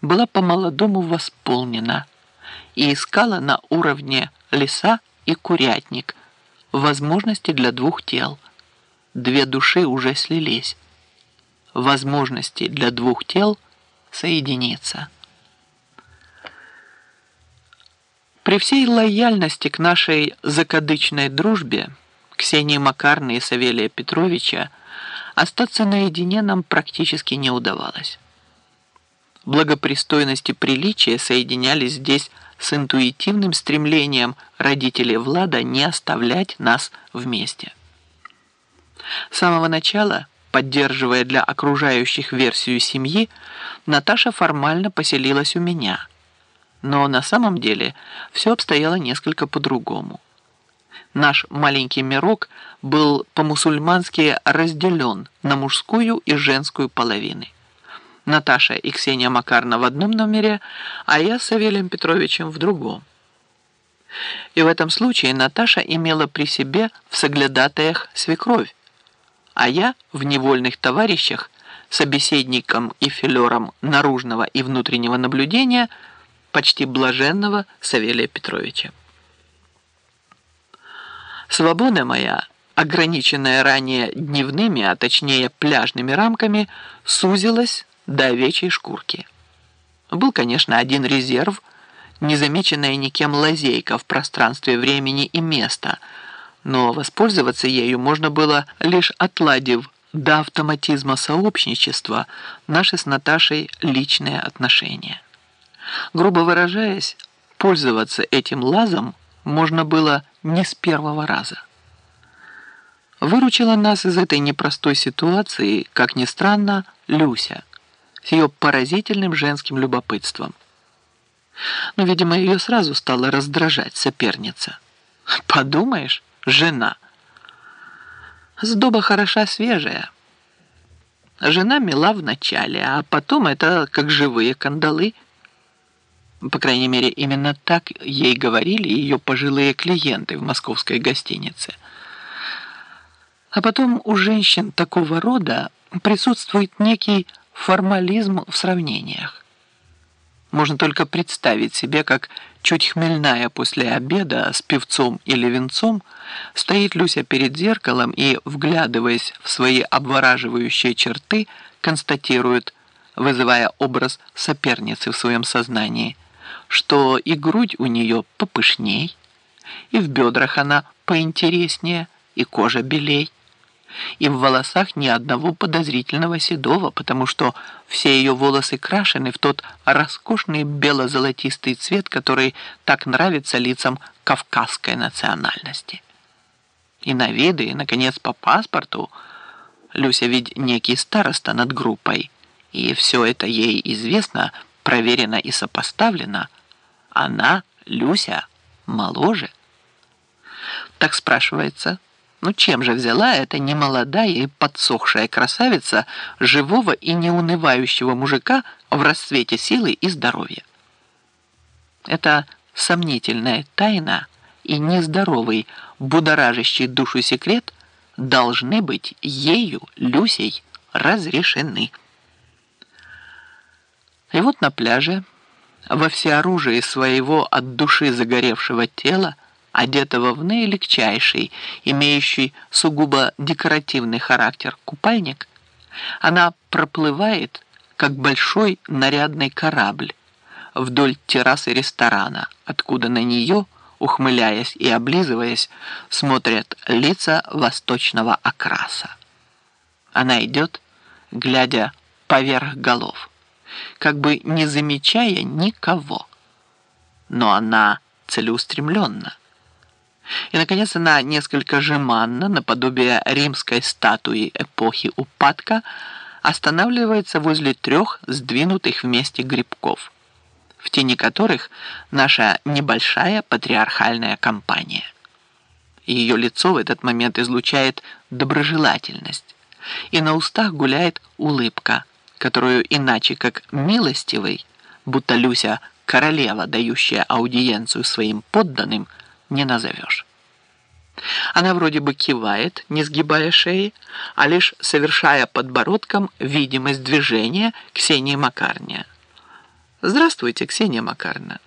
была по-молодому восполнена и искала на уровне леса и курятник возможности для двух тел. Две души уже слились. Возможности для двух тел соединиться. При всей лояльности к нашей закадычной дружбе Ксении Макарны и Савелия Петровича остаться наедине нам практически не удавалось. Благопристойность и приличие соединялись здесь с интуитивным стремлением родителей Влада не оставлять нас вместе. С самого начала, поддерживая для окружающих версию семьи, Наташа формально поселилась у меня. Но на самом деле все обстояло несколько по-другому. Наш маленький мирок был по-мусульмански разделен на мужскую и женскую половины. Наташа и Ксения Макарна в одном номере, а я с Савелием Петровичем в другом. И в этом случае Наташа имела при себе в соглядатаях свекровь, а я в невольных товарищах, собеседником и филером наружного и внутреннего наблюдения почти блаженного Савелия Петровича. Свобода моя, ограниченная ранее дневными, а точнее пляжными рамками, сузилась до овечьей шкурки. Был, конечно, один резерв, незамеченная никем лазейка в пространстве времени и места, но воспользоваться ею можно было лишь отладив до автоматизма сообщничества наши с Наташей личные отношения. Грубо выражаясь, пользоваться этим лазом можно было не с первого раза. Выручила нас из этой непростой ситуации, как ни странно, Люся с ее поразительным женским любопытством. Но, видимо, ее сразу стала раздражать соперница. Подумаешь, жена. Сдоба хороша свежая. Жена мила в начале, а потом это как живые кандалы – по крайней мере, именно так ей говорили ее пожилые клиенты в московской гостинице. А потом у женщин такого рода присутствует некий формализм в сравнениях. Можно только представить себе, как чуть хмельная после обеда с певцом или венцом стоит Люся перед зеркалом и, вглядываясь в свои обвораживающие черты, констатирует, вызывая образ соперницы в своем сознании – что и грудь у нее попышней, и в бедрах она поинтереснее, и кожа белей, и в волосах ни одного подозрительного седого, потому что все ее волосы крашены в тот роскошный бело-золотистый цвет, который так нравится лицам кавказской национальности. И на виды, и, наконец, по паспорту Люся ведь некий староста над группой, и все это ей известно, проверено и сопоставлено – она, Люся, моложе. Так спрашивается, ну чем же взяла эта немолодая и подсохшая красавица живого и неунывающего мужика в расцвете силы и здоровья? Это сомнительная тайна и нездоровый, будоражащий душу секрет должны быть ею, Люсей, разрешены. И вот на пляже во всеоружии своего от души загоревшего тела, одетого в наилегчайший, имеющий сугубо декоративный характер купальник, она проплывает, как большой нарядный корабль, вдоль террасы ресторана, откуда на нее, ухмыляясь и облизываясь, смотрят лица восточного окраса. Она идет, глядя поверх голов как бы не замечая никого. Но она целеустремленна. И, наконец, она несколько жеманно, наподобие римской статуи эпохи упадка, останавливается возле трех сдвинутых вместе грибков, в тени которых наша небольшая патриархальная компания. Ее лицо в этот момент излучает доброжелательность, и на устах гуляет улыбка – которую иначе как милостивый, будто Люся королева, дающая аудиенцию своим подданным, не назовешь. Она вроде бы кивает, не сгибая шеи, а лишь совершая подбородком видимость движения Ксении Макарния. Здравствуйте, Ксения Макаровна.